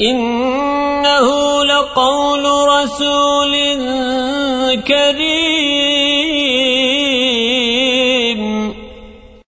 إنه لقول رسول كريم.